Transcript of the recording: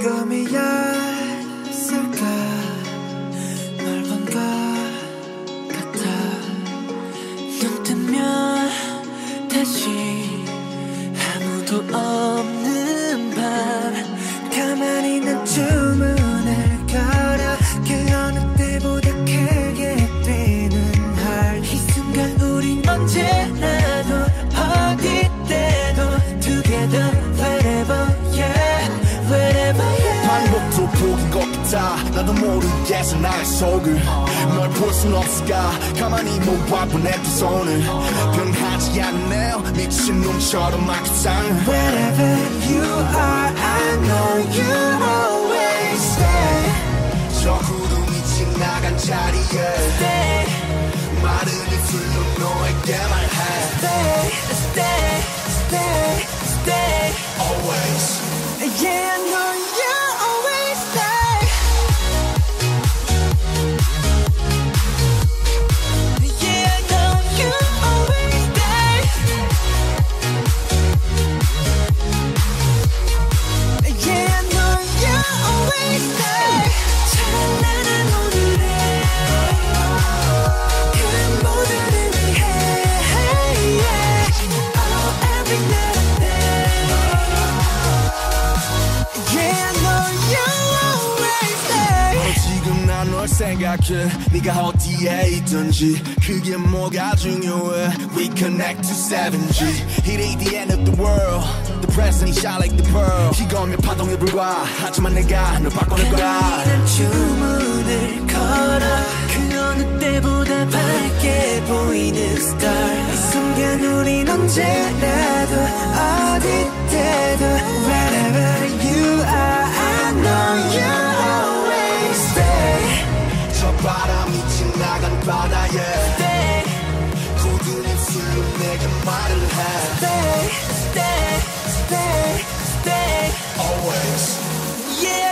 꿈 반복도 보긴 것 같아. 나도 모르겠어 나의 속을 널 볼 순 없을까? 가만히 못 봐본 내두 손을 변하지 않네요. 미친 놈처럼 막 이상해 Wherever you are, I know you always stay. 저 구름이 지나간 자리에 Stay, 마른 입술로 너에게 말해. Stay, 생각해 네가 어디에 있든지 그게 뭐가 중요해 We connect to 7G It ain't the end of the world The present is shine like the pearl 이거면 파동에 불과 하지만 내가 널 바꿔낼 거야 난 주문을 걸어 그 어느 때보다 밝게 보이는 star 이 순간 우린 언제라도 어디 때도 wherever you stay, stay, stay, stay. Always. Yeah.